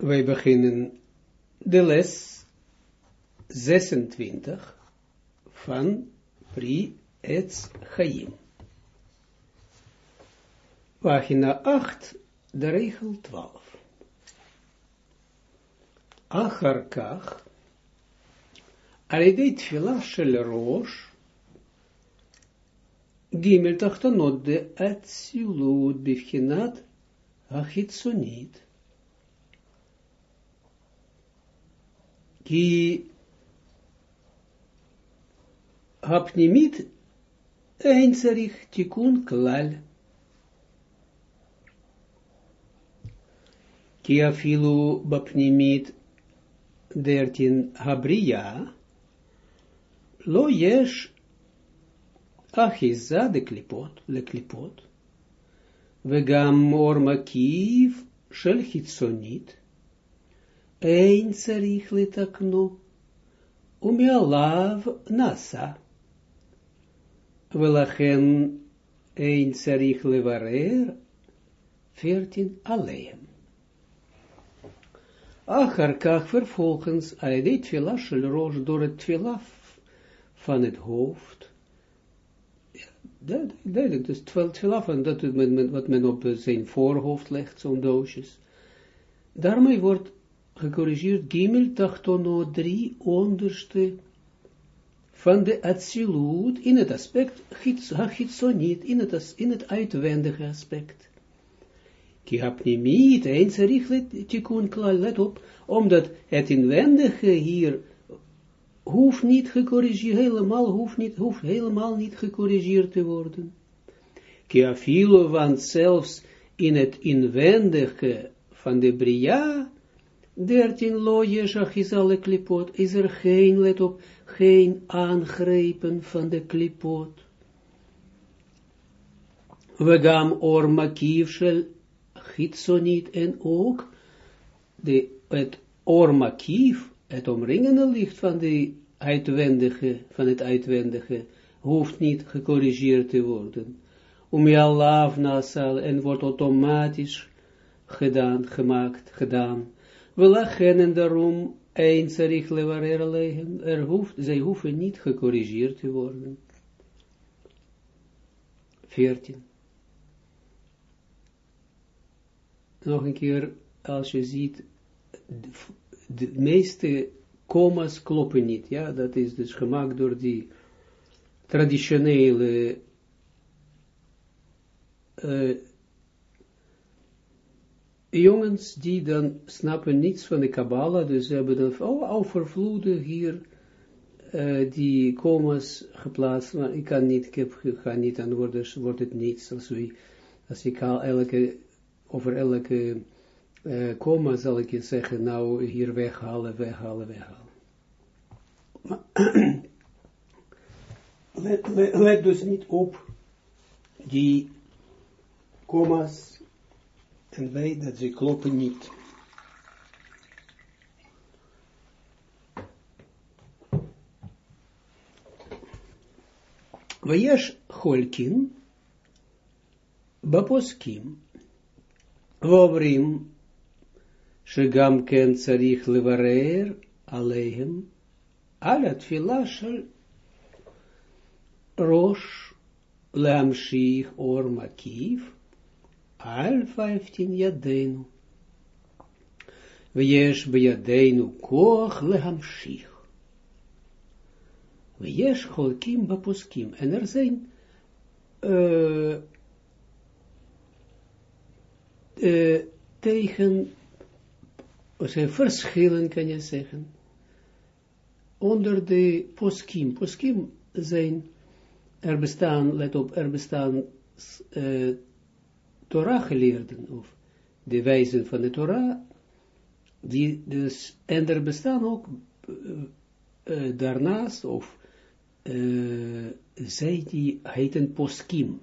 wij beginnen de les 26 van Pri Etz Chaim. Pagina 8, de regel 12. Achar kach, על tfila shel rosh, gimel tachtonot de atsilut bivchinat החיצונית, כי הפנימית אין צריך תיקון כלל. כי אפילו בפנימית דרתין הבריאה, לא יש אחיזה לקליפות, לקליפות, וגם אור מקיף של חיצונית, אין צריך לתקנו, ומעליו נעשה. ולכן אין צריך לברר, veertien alleen. Achar kach vervolgens, hij deed tfila shel roos door het tfila van het hoofd, duidelijk, dus tfila van dat wat men op zijn voorhoofd legt, zo'n doosjes. Daarmee wordt gecorrigeerd Gimel Tachtono 3 onderste van de Atsilut in het aspect Hachitsoniet, in het, in het uitwendige aspect. Ki hapnimiet, eens richlet tikun klal, let op, omdat het inwendige hier hoeft niet gecorrigeerd, helemaal hoeft, niet, hoeft helemaal niet gecorrigeerd te worden. Ki afilo, want zelfs in het inwendige van de Bria, dertien lojes achizale klipot, is er geen, let op, geen aangrepen van de klipot. We gaan or makiv shel gitzoniet en ook de, het or makiv, het omringende licht van, de uitwendige, van het uitwendige, hoeft niet gecorrigeerd te worden. Om je Allah en wordt automatisch gedaan, gemaakt, gedaan. We lachen en daarom eens er hoeft, zij hoeven niet gecorrigeerd te worden. 14. Nog een keer, als je ziet, de, de meeste commas kloppen niet, ja, dat is dus gemaakt door die traditionele uh, jongens die dan snappen niets van de Kabbalah, dus ze hebben dan oh, overvloedig hier uh, die commas geplaatst, maar ik kan niet, ik, heb, ga niet antwoorden, dus wordt het niets. Als, we, als ik al elke, over elke uh, zal ik je zeggen, nou hier weghalen, weghalen, weghalen. Let, let, let dus niet op die commas en wij dat ze kloppen niet. Wees Holkin Baposkim Vovrim Shigam Ken Tsarich Levarer Alehem Alat Filashal Rosh Lamshich Or Makiv al 15 yadenu. Wees bejadenu koch lehamshich. Wees cholkim baposkim. En er zijn uh, uh, tegen, zijn verschillen kan je zeggen, onder de poskim. Poskim zijn, er bestaan, let op, er bestaan uh, Torah geleerden, of de wijzen van de Torah, die dus, en er bestaan ook uh, daarnaast, of uh, zij die heten poskim,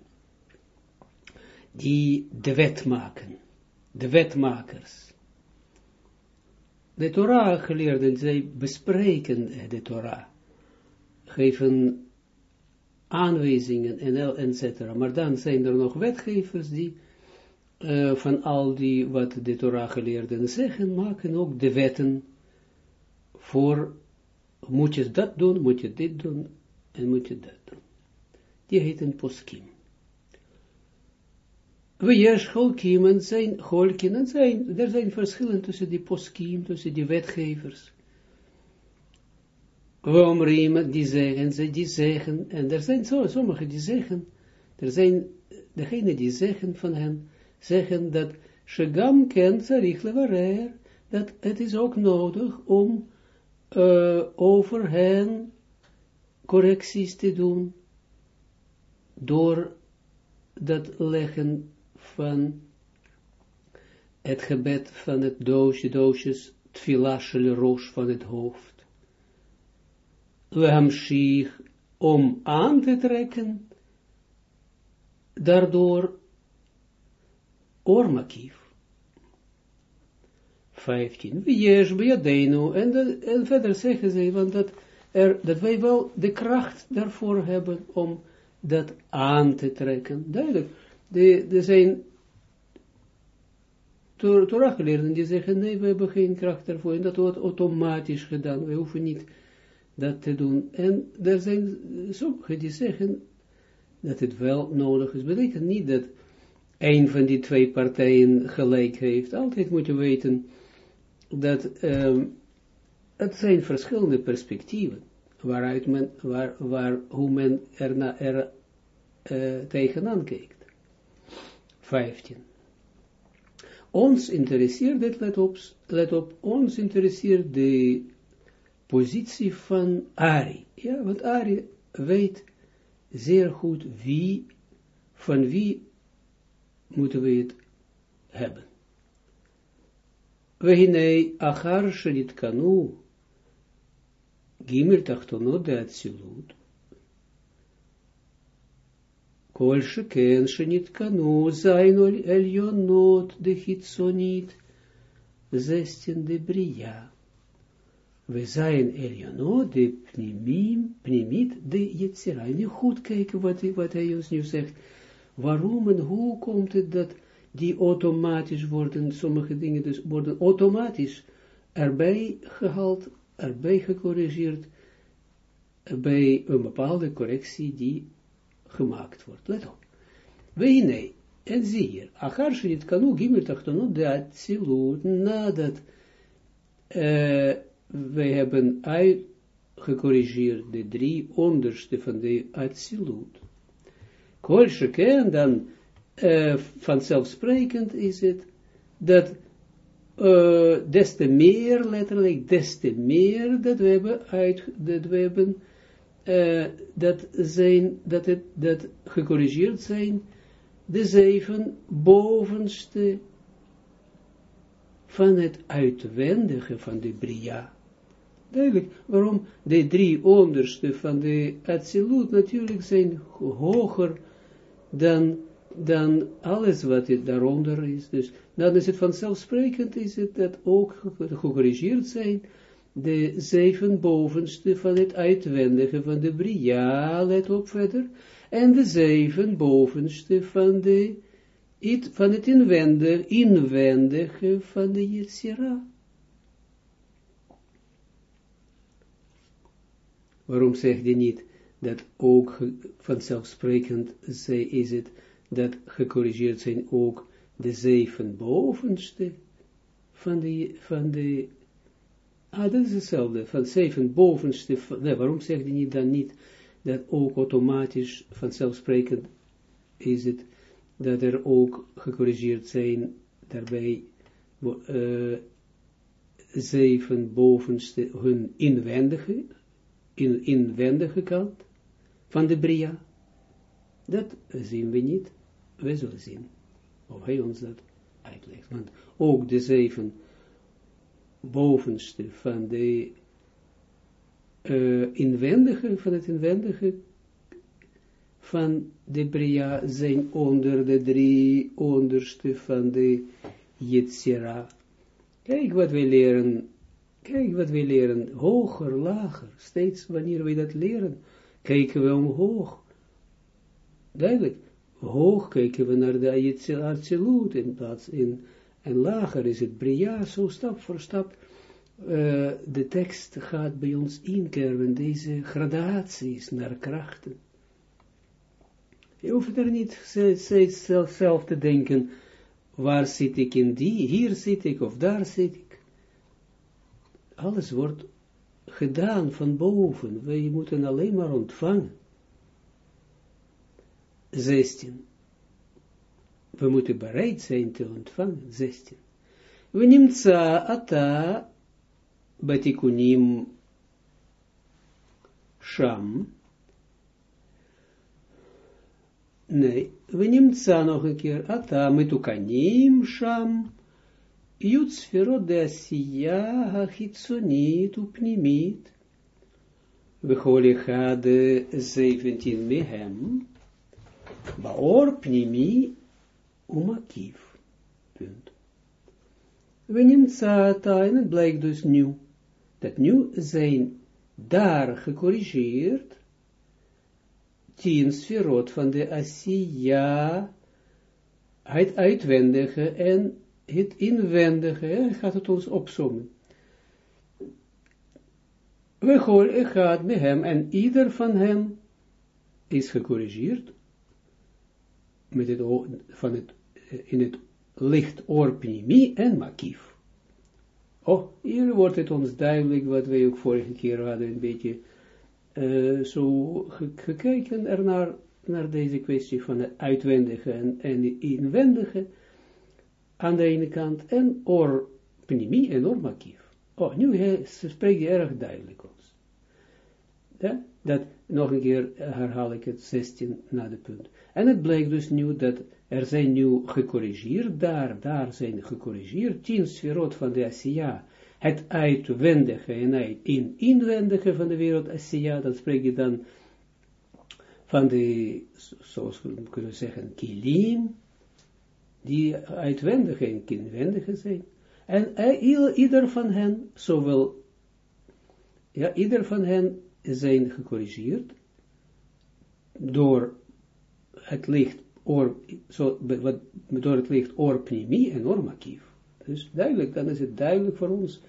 die de wet maken, de wetmakers. De Torah geleerden, zij bespreken de Torah, geven aanwijzingen en et cetera. Maar dan zijn er nog wetgevers die uh, van al die, wat de Torah geleerden zeggen, maken ook de wetten voor, moet je dat doen, moet je dit doen, en moet je dat doen. Die heten poskim. We jes en zijn golkin en zijn, er zijn verschillen tussen die poskim, tussen die wetgevers. Omriemen, die zeggen, ze die zeggen, en er zijn zo, sommigen die zeggen, er zijn degenen die zeggen van hen, zeggen dat Shegam kent Zarich dat het is ook nodig om uh, over hen correcties te doen, door dat leggen van het gebed van het doosje, doosjes, tfilashel roos van het hoofd. Lehamshich, om aan te trekken, daardoor ormakief. 15. Wees bejadenu, en, en verder zeggen ze, want dat, er, dat wij wel de kracht daarvoor hebben om dat aan te trekken. Duidelijk. Er zijn Torah-geleerden die zeggen, nee, we hebben geen kracht daarvoor, en dat wordt automatisch gedaan, we hoeven niet dat te doen. En er zijn sommigen die zeggen dat het wel nodig is. Betekent niet dat een van die twee partijen gelijk heeft. Altijd moet je weten dat um, het zijn verschillende perspectieven waaruit men, waar, waar, hoe men er, er uh, tegenaan kijkt. 15. Ons interesseert, dit let op, let op, ons interesseert de positie van Ari. Ja, want Ari weet zeer goed wie, van wie moeten we het hebben. We hinei achar shenit kanu gimel tachtonot de atzilut kol sheken shenit kanu zain elionot de hitsonit zestin de bria we zijn elionot de pnimim, pnimit de jetzira. En nu goed kijken wat, wat hij ons nu zegt waarom en hoe komt het dat die automatisch worden, sommige dingen dus worden automatisch erbij gehaald, erbij gecorrigeerd, bij een bepaalde correctie die gemaakt wordt. Let op. Wij nee, en zie hier, achar shenit kanu gimel tachtonot de nadat uh, wij hebben uitgecorrigeerd de drie onderste van de atzilut, Kol sheken, dan uh, vanzelfsprekend is het, dat uh, des te meer, letterlijk, des te meer, dat we hebben uit, dat we hebben, uh, dat zijn, dat het, dat gecorrigeerd zijn, de zeven bovenste van het uitwendige van de Bria. Duidelijk, waarom de drie onderste van de Atsilut natuurlijk zijn hoger dan, dan alles wat het daaronder is. Dus dan is het vanzelfsprekend, is het dat ook gecorrigeerd zijn, de zeven bovenste van het uitwendige van de Bria, let op verder, en de zeven bovenste van, de, van het inwendige, inwendige van de Yetzirah. Waarom zegt hij niet dat ook vanzelfsprekend is het dat gecorrigeerd zijn ook de zeven bovenste van de, van de, ah, dat is hetzelfde, van zeven bovenste, nee, waarom zegt hij dan niet dat ook automatisch vanzelfsprekend is het dat er ook gecorrigeerd zijn daarbij uh, zeven bovenste hun inwendige, in, inwendige kant, van de Bria. Dat zien we niet. We zullen zien of hij ons dat uitlegt. Want ook de zeven bovenste van de uh, inwendige, van het inwendige van de Bria zijn onder de drie onderste van de Yetzira. Kijk wat wij leren, kijk wat wij leren, hoger, lager, steeds wanneer wij dat leren, kijken we omhoog. Duidelijk. hoog kijken we naar de Atsilut in plaats in, en lager is het Bria, zo stap voor stap, uh, de tekst gaat bij ons inkerven, deze gradaties naar krachten. Je hoeft er niet zelf te denken, waar zit ik in die, hier zit ik of daar zit ik. Alles wordt gedaan van boven, wij moeten alleen maar ontvangen. 16. We moeten bereid zijn te ontvangen. 16. We nemen ata batikunim sham. Nee, we nemen nog een keer. Ata metukanim sham. Jut sferot de asiya hachitsonit upnimit. We holen de 17 mehem. Baor pnimi umakiv. Punt. We nemen zata en het blijkt dus nu, dat nu zijn daar gecorrigeerd tien sferot van de Asiya, het uitwendige en het inwendige, gaat het ons opzommen. We horen gaat met hem en ieder van hen is gecorrigeerd met het, van het, eh, in het licht orpnimi en makief. Oh, hier wordt het ons duidelijk, wat wij ook vorige keer hadden, een beetje uh, zo gekeken ernaar, naar deze kwestie van het uitwendige en, en inwendige aan de ene kant, en orpnimi en ormakief. Oh, nu he, hij erg duidelijk ons. Ja? Dat, nog een keer herhaal ik het 16 na de punt. En het blijkt dus nu dat er zijn nu gecorrigeerd, daar, daar zijn gecorrigeerd, tien sferot van de Asiya, het uitwendige en het in inwendige van de wereld Asiya, dat spreek je dan van de, zoals we kunnen zeggen, kilim, die uitwendige en inwendige zijn. En ieder van hen, zowel, ja, ieder van hen zijn gecorrigeerd door het licht or, zo, wat, door het licht orpnimi en ormakief. Dus duidelijk, dan is het duidelijk voor ons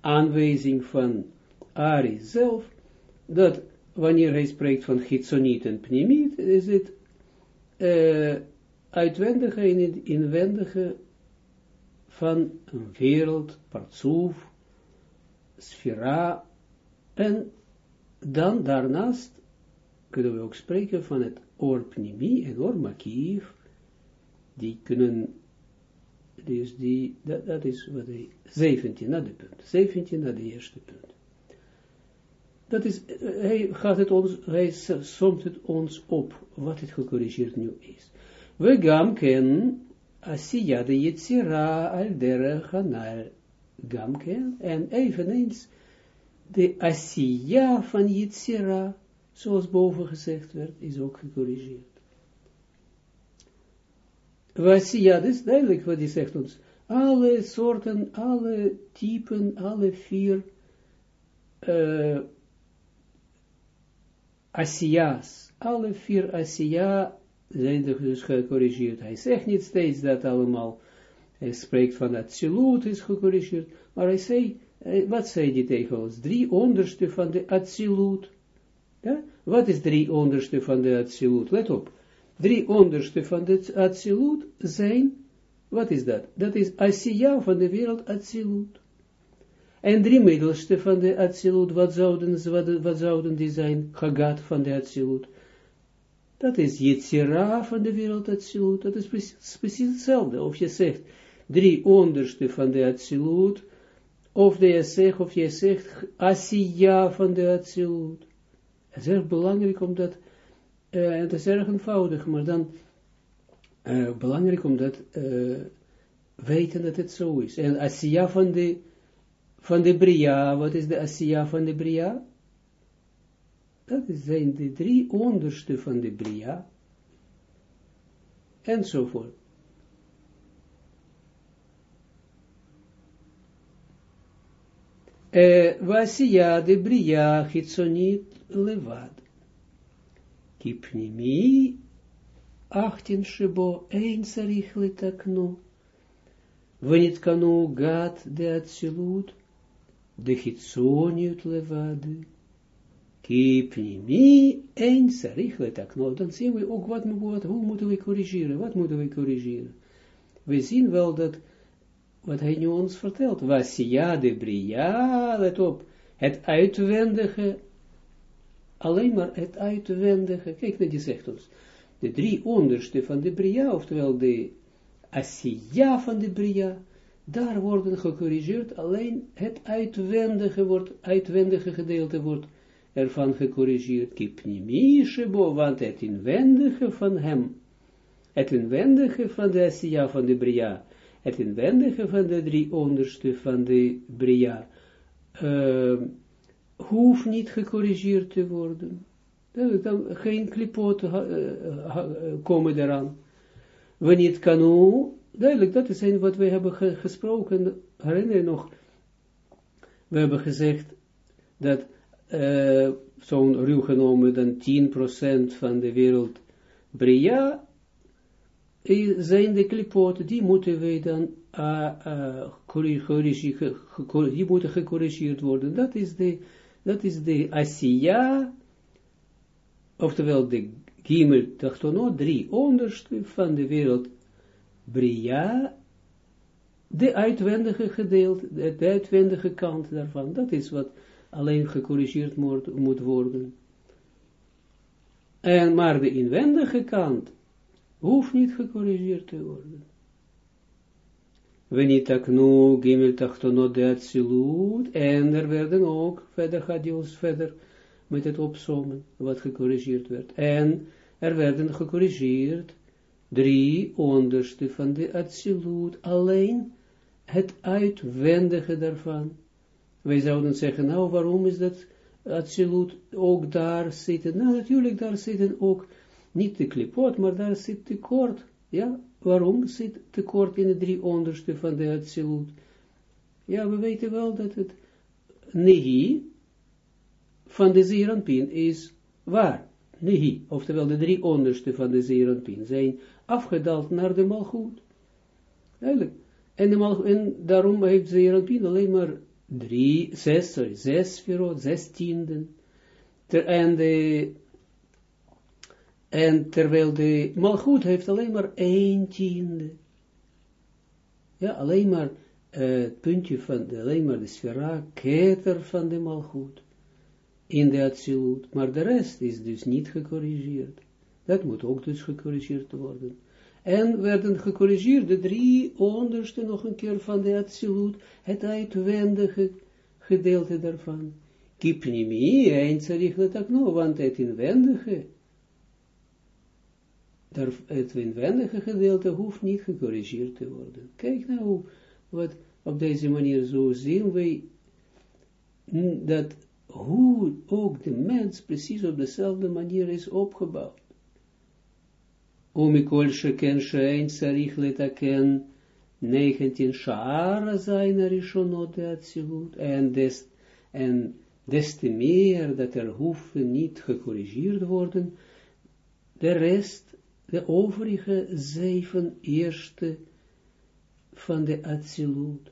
aanwijzing van Ari zelf, dat wanneer hij spreekt van gitzoniet en pnimiet, is het uh, uitwendige en inwendige van een wereld, partsoef, sfera, en dan daarnaast kunnen we ook spreken van het orpnimi en ormakief, die kunnen, dus die, dat, is wat hij, 17 na de punt, 17 na de eerste punt. Dat is, hij gaat het ons, hij somt het ons op, wat het gecorrigeerd nu is. We gaan kennen, Asiya de Yitzira al derech hanal gamken, en eveneens de Asiya van Yitzira, zoals boven gezegd werd, is ook gecorrigeerd. Asiya, dat is duidelijk wat hij zegt ons. Alle soorten, alle typen, alle vier uh, Asiya's, alle vier Asiya zijn dus gecorrigeerd. Hij zegt niet steeds dat allemaal, hij spreekt van dat Atsilut is gecorrigeerd, maar hij zei, eh, wat zei die tegen ons? Drie onderste van de Atsilut. Ja? Wat is drie onderste van de Atsilut? Let op. Drie onderste van de Atsilut zijn, wat is dat? Dat is Asiya van de wereld Atsilut. En drie middelste van de Atsilut, wat zouden, wat, wat zouden die zijn? Chagat van de Atsilut. Dat is Yetzira van de wereld Atsilut. Dat is precies, precies hetzelfde. Of je zegt, drie onderste van de Atsilut, of je zegt, of je zegt, Asiya van de Atsilut. Het is erg belangrijk omdat, uh, het is erg eenvoudig, maar dan uh, belangrijk omdat uh, weten dat het zo is. En Asiya van de, van de Bria, wat is de Asiya van de Bria? Dat zijn de drie onderste van de Bria, enzovoort. Vasiya de Bria Hitsonit Levad. Kipnimi 18 shebo, een sarich letaknu, wanneer kanu gat de atzilut, de hitsoniut levade, kipnimi, een sarich letaknu, dan zien we ook wat, wat, hoe moeten we corrigeren, wat moeten we corrigeren. We zien wel dat, wat hij nu ons vertelt, was ja de bria, let op, het uitwendige, alleen maar het uitwendige, kijk naar die zegt ons, de drie onderste van de Bria, oftewel de Asiya van de Bria, daar worden gecorrigeerd, alleen het uitwendige, wordt, uitwendige gedeelte wordt ervan gecorrigeerd, shebo, want het inwendige van hem, het inwendige van de Asiya van de Bria, het inwendige van de drie onderste van de Bria, uh, hoeft niet gecorrigeerd te worden dan geen klipoten uh, komen eraan. Wanneer het kan duidelijk, dat is wat we hebben gesproken, herinner je nog, we hebben gezegd dat uh, zo'n ruw genomen dan 10% van de wereld Bria zijn de klipoten, die moeten wij dan moeten gecorrigeerd worden. Dat is de, dat is de Asiya oftewel de Gimel Tachtono, drie onderste van de wereld Bria, de uitwendige gedeelte, de uitwendige kant daarvan, dat is wat alleen gecorrigeerd moet, worden. En maar de inwendige kant hoeft niet gecorrigeerd te worden. Venitaknu gimel tachtonot de en er werden ook, verder gaat verder met het opzommen, wat gecorrigeerd werd. En er werden gecorrigeerd drie onderste van de alleen het uitwendige daarvan. Wij zouden zeggen, nou, waarom is dat absoluut ook daar zitten? Nou, natuurlijk, daar zitten ook niet de klipot, maar daar zit tekort. Ja, waarom zit tekort in de drie onderste van de absolute? Ja, we weten wel dat het nehi, van de Zeranpin is waar. Nehi, oftewel de drie onderste van de Zeranpin zijn afgedaald naar de Malchut. Eigenlijk. En, de en daarom heeft Zeranpin alleen maar drie, zes, sorry, zes verrood, zes tienden. Ter, en, en terwijl de Malchut heeft alleen maar één tiende. Ja, alleen maar uh, het puntje van, de, alleen maar de sfera, keter van de Malchut in de Atsilut, maar de rest is dus niet gecorrigeerd. Dat moet ook dus gecorrigeerd worden. En werden gecorrigeerd de drie onderste nog een keer van de Atsilut, het uitwendige gedeelte daarvan. Kipnimi, eindelijk dat nog, want het inwendige, het inwendige gedeelte hoeft niet gecorrigeerd te worden. Kijk nou, wat op deze manier zo zien wij, dat hoe ook de mens precies op dezelfde manier is opgebouwd. Omikol sheken shein sarich letaken 19 shara zijn er ishonot de atzilut, en des, en des te meer dat er hoeven niet gecorrigeerd worden, de rest, de overige zeven eerste van de atzilut.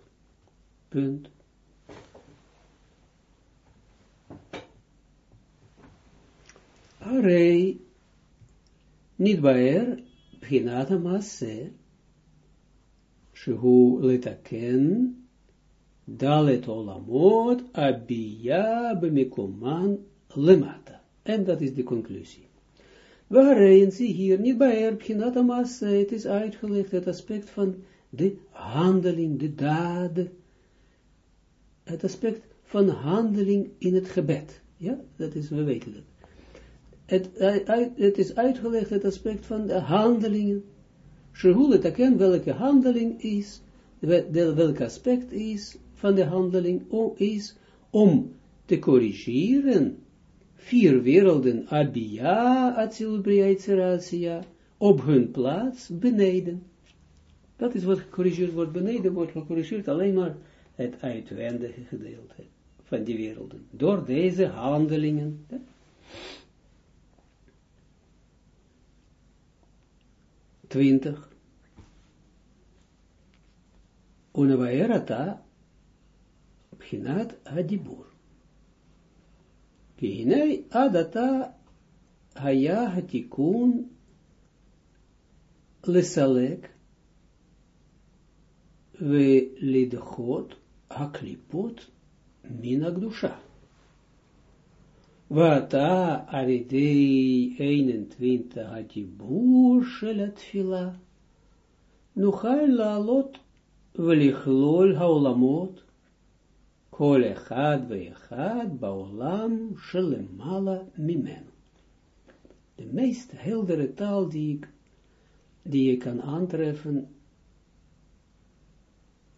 Punt. Arei, niet baer, Pchinat Maase, Shehu letaken, Dalet Olamot, Abia bemikoman lemata. En dat is de conclusie. Waarin zie hier niet bij Pchinat Maase, het is uitgelegd het aspect van de handeling, de daden, het aspect van handeling in het gebed. Ja, dat is, we weten dat het, het is uitgelegd het aspect van de handelingen. Shehule taken welke handeling is, welk aspect is van de handeling is om te corrigeren vier werelden Abia, Atsilut op hun plaats beneden. Dat is wat gecorrigeerd wordt. Beneden wordt gecorrigeerd alleen maar het uitwendige gedeelte van die werelden. Door deze handelingen. 20. Unevaerata, Bchinat Hadibur. Kihinei adata haya hatikun lesalek we lidchot haklipot min Vata aridei 21 hadibur shelat fila. Nuchal laalot velichlol haolamot kol echad veechad baolam shelemala mimen. De meest heldere taal die ik, die je kan aantreffen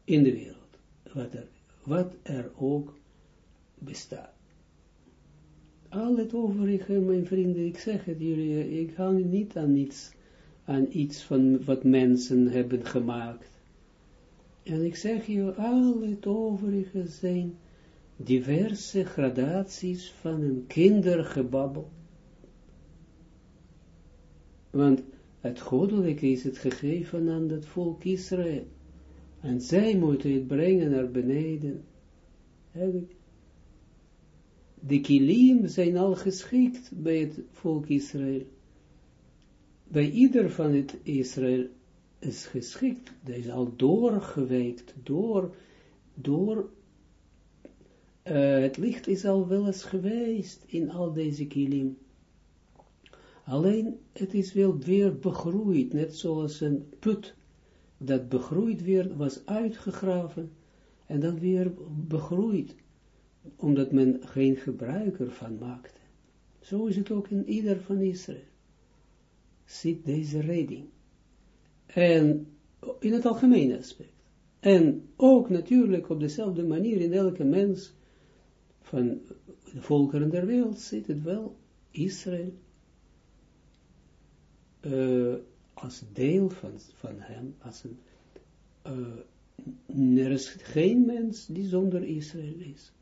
in de wereld, wat er, wat er ook bestaat. Al het overige, mijn vrienden, ik zeg het jullie, ik hou niet aan iets, aan iets van wat mensen hebben gemaakt. En ik zeg je, al het overige zijn diverse gradaties van een kindergebabbel. Want het goddelijke is het gegeven aan het volk Israël. En zij moeten het brengen naar beneden. De kilim zijn al geschikt bij het volk Israël. Bij ieder van het Israël is geschikt. Dat is al doorgewerkt, door, door uh, het licht is al wel eens geweest in al deze kilim. Alleen, het is wel weer begroeid, net zoals een put dat begroeid werd, was uitgegraven en dan weer begroeid, omdat men geen gebruik ervan maakte. Zo is het ook in ieder van Israël. Zit deze redding. En in het algemene aspect. En ook natuurlijk op dezelfde manier in elke mens van de volkeren der wereld zit het wel Israël. Uh, als deel van, van hem, als een, uh, er is geen mens die zonder Israël is.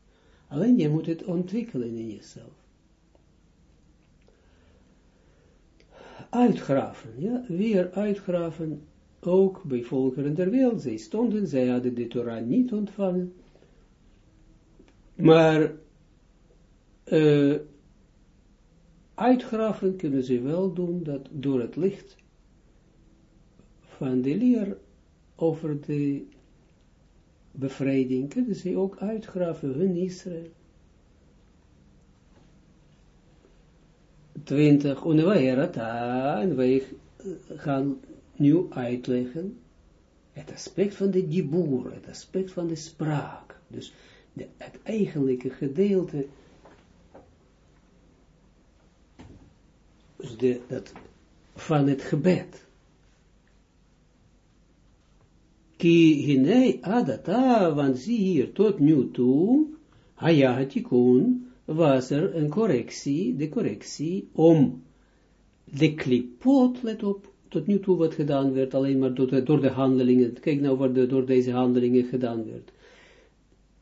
Alleen je moet het ontwikkelen in jezelf. Uitgraven, ja, weer uitgraven, ook bij volkeren der wereld. Zij stonden, zij hadden de Torah niet ontvangen. Maar uh, uitgraven kunnen ze wel doen, dat door het licht van de leer over de bevrijding kunnen ze ook uitgraven hun Israël. 20, en wij gaan nu uitleggen het aspect van de diboer, het aspect van de spraak, dus de, het eigenlijke gedeelte, dus de, dat, van het gebed. Ki hinei adata, want zie hier tot nu toe, hayatikun, was er een correctie, de correctie, om de klipot, let op, tot nu toe wat gedaan werd, alleen maar door de, door de handelingen, kijk nou wat door deze handelingen gedaan werd,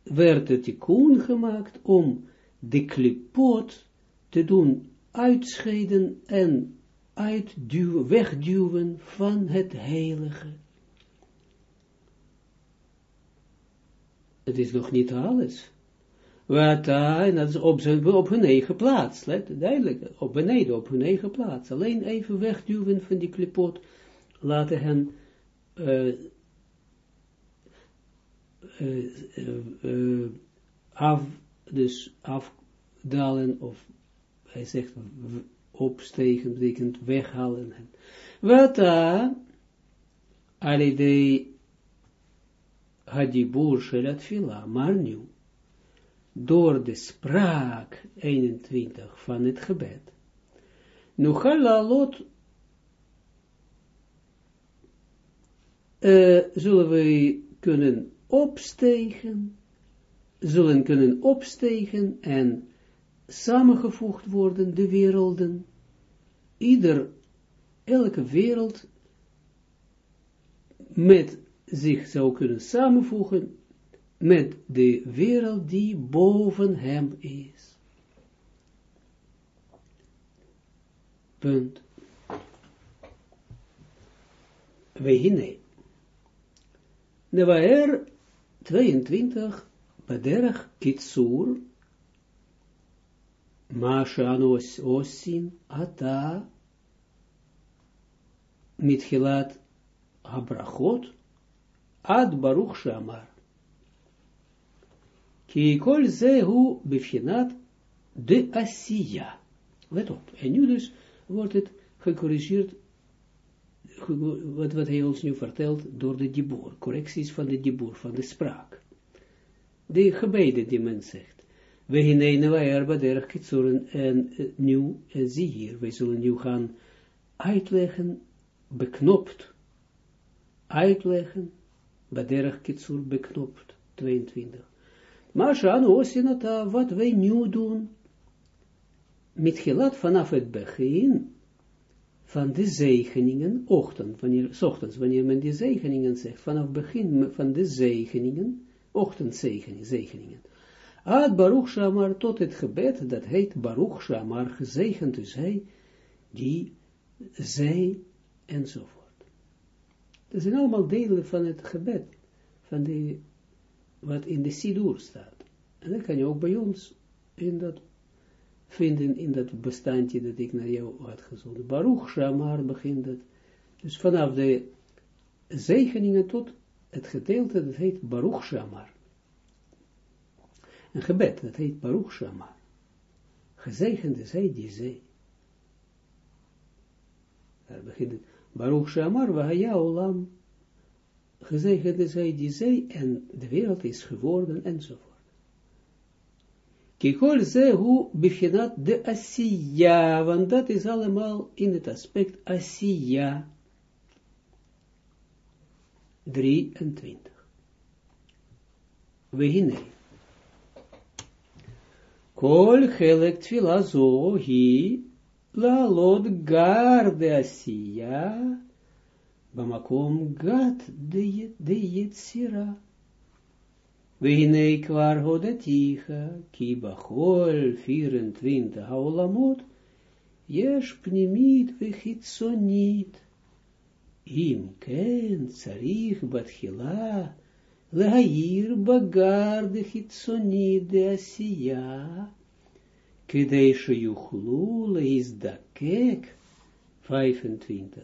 werd het tikkun gemaakt om de klipot te doen uitscheiden en uitduwen, wegduwen van het heilige. Het is nog niet alles. Wat, en dat is op, zijn, op hun eigen plaats, let, duidelijk, op beneden, op hun eigen plaats. Alleen even wegduwen van die klipot, laten hen uh, uh, af, dus afdalen, of hij zegt opstegen, betekent weghalen. Wat, alidei hadibur shelat fila, maar nu, door de spraak 21 van het gebed, nu lot uh, zullen we kunnen opstegen, zullen kunnen opstegen en samengevoegd worden, de werelden, ieder, elke wereld, met zich zou kunnen samenvoegen met de wereld die boven hem is. Punt. Wehine. Nevaer 22, Baderach Kitsur, Mashanos Osin, Ata, Mithilat Abrachot, Ad Baruch Shamar. Ki kol zehu bifhinat de. Let op. En nu dus wordt het gecorrigeerd, wat, wat hij ons nu vertelt, door de dibor, correcties van de dibor, van de spraak. De gebeden die men zegt. We hineen wij er baderg kitsuren en nu, en zie hier, wij zullen nu gaan uitleggen, beknopt, uitleggen, baderg kitsur beknopt, 22. Maar Osinata, wat wij nu doen, met gelat vanaf het begin van de zegeningen, ochtend, wanneer, ochtends, wanneer men die zegeningen zegt, vanaf begin van de zegeningen, ochtendzegeningen, zegeningen. Ad Baruch Shamar tot het gebed, dat heet Baruch Shamar, gezegend is hij, die zij, enzovoort. Dat zijn allemaal delen van het gebed, van de, wat in de Sidur staat. En dat kan je ook bij ons in dat vinden in dat bestandje dat ik naar jou had gezonden. Baruch Shamar begint dat. Dus vanaf de zegeningen tot het gedeelte dat heet Baruch Shamar. Een gebed, dat heet Baruch Shamar. Gezegend is die zee. Daar begint het. Baruch Shamar, Wahaya Olam. Gezegend is hij die zee en de wereld is geworden enzovoort. Kikol zehu beginat de Asiya, want dat is allemaal in het aspect Asiya. 23. Wehine. Kol helek tfila zo hi la lod gar de Asiya, bamakom gat de, Yetzira. Wehinei kwar hodaticha, ki bachol 24 haolamot, yesh pnimit vechitsonit. Im ken batchila, lehair bagar de chitsonit de kedei sheyuchlu leizdakek, 25.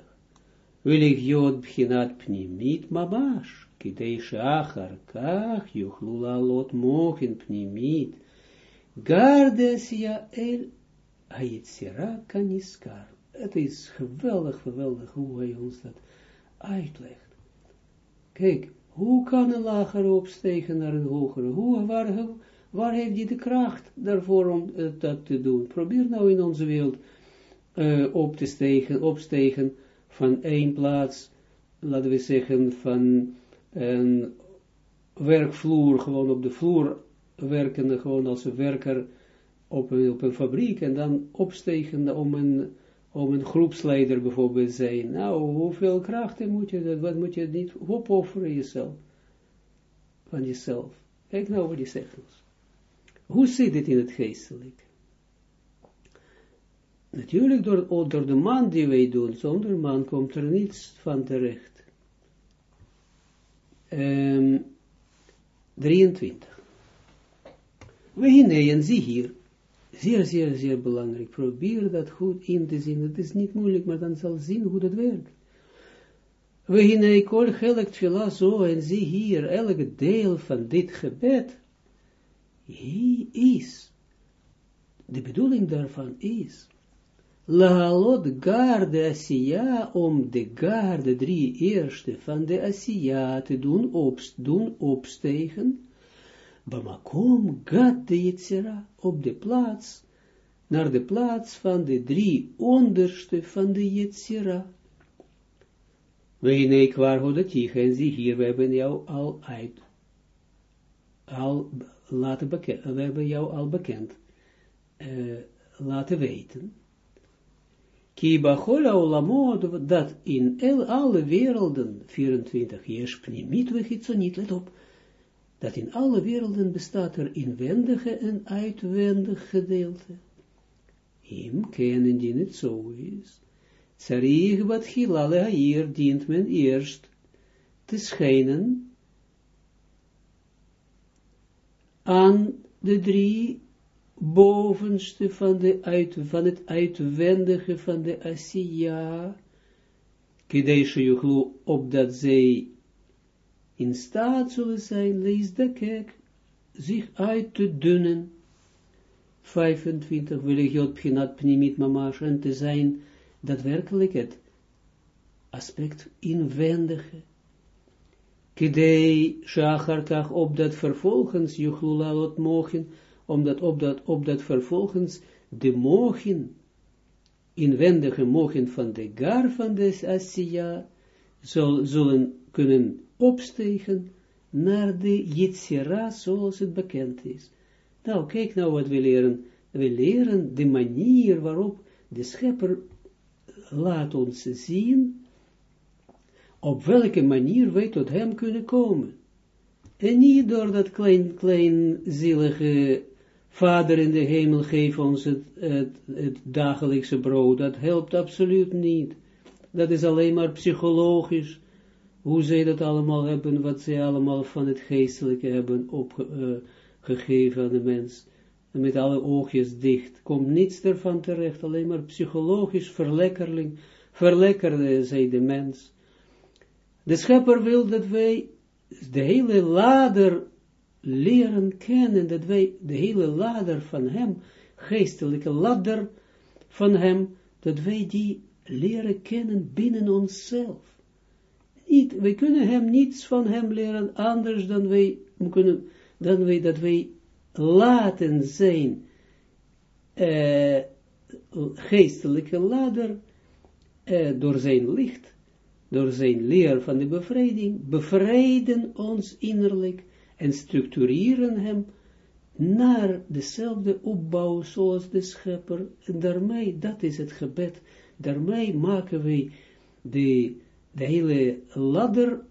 Wilig jod bchinat pnimit mamash. kidei shachar kach yuchlu lalot mochin pnimit, gardes ja el hayitzira kaniskar. Het is geweldig, geweldig hoe hij ons dat uitlegt. Kijk, hoe kan een lager opstegen naar een hogere? Hoe, waar heeft hij de kracht daarvoor om uh, dat te doen? Probeer nou in onze wereld uh, op te stegen, opstegen van één plaats, laten we zeggen, van een werkvloer, gewoon op de vloer werken, gewoon als een werker op een, op een fabriek, en dan opstegen om een, om een groepsleider bijvoorbeeld zijn. Nou, hoeveel krachten moet je dat, wat moet je niet opofferen jezelf, van jezelf. Kijk nou wat die zegt ons. Hoe zit het in het geestelijk? Natuurlijk door, door de man die wij doen, zonder man komt er niets van terecht um, 23. We hineën, zie hier, zeer, zeer, zeer belangrijk, probeer dat goed in te zien, het is niet moeilijk, maar dan zal zien hoe dat werkt. We hineën, kol zo, en zie hier, elke deel van dit gebed, hij is, de bedoeling daarvan is, Lahalot gar de Asiya, om de gar, de drie eerste van de Asiya te doen, opst, doen opstegen, Bamakom gat de op de plaats, naar de plaats van de drie onderste van de Yitzira. Weeneek waar hodatieg, en zie hier, we hebben jou al uit, al laten bekend, we hebben jou al bekend, uh, laten weten, Kiba hola olamot, dat in el, alle werelden, 24 yesh pnimit niet let op, dat in alle werelden bestaat er inwendige en uitwendig gedeelte. Im kennen die niet zo is. Tsarich wat gilale hier dient men eerst te schijnen aan de drie bovenste van, de uit, van het uitwendige van de Asiya, Kedeshe Yuchlu, opdat zij in staat zullen zijn, lees de kek, zich uit te dunnen, 25, wil het pchinat pnimit mamash, en te zijn daadwerkelijk het aspect inwendige, Kidei shacharkach, opdat vervolgens juchlulalot mogen, omdat opdat, opdat vervolgens de mogen, inwendige mogen van de gar van de Asiya, zullen kunnen opstegen naar de Yitzira, zoals het bekend is. Nou, kijk nou wat we leren. We leren de manier waarop de schepper laat ons zien op welke manier wij tot hem kunnen komen. En niet door dat klein, klein zielige vader in de hemel geef ons het, het, dagelijkse brood. Dat helpt absoluut niet. Dat is alleen maar psychologisch. Hoe zij dat allemaal hebben, wat zij allemaal van het geestelijke hebben opgegeven uh, aan de mens. En met alle oogjes dicht. Komt niets ervan terecht, alleen maar psychologisch verlekkerling. Verlekkerde zij de mens. De schepper wil dat wij de hele lader leren kennen, dat wij de hele lader van hem, geestelijke ladder van hem, dat wij die leren kennen binnen onszelf. Niet, wij kunnen hem niets van hem leren, anders dan wij kunnen, dan wij, dat wij laten zijn uh, geestelijke ladder uh, door zijn licht door zijn leer van de bevrijding, bevrijden ons innerlijk en structureren hem naar dezelfde opbouw zoals de schepper. En daarmee, dat is het gebed, daarmee maken wij de, hele ladder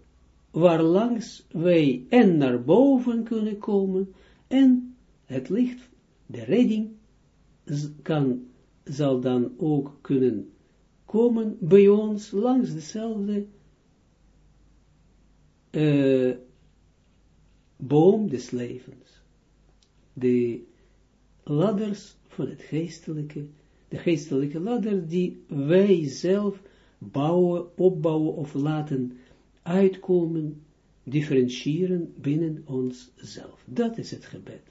waarlangs wij en naar boven kunnen komen en het licht, de redding, kan, zal dan ook kunnen komen bij ons langs dezelfde uh, boom des levens. De ladders van het geestelijke, de geestelijke ladder die wij zelf bouwen, opbouwen of laten uitkomen, differentiëren binnen onszelf. Dat is het gebed.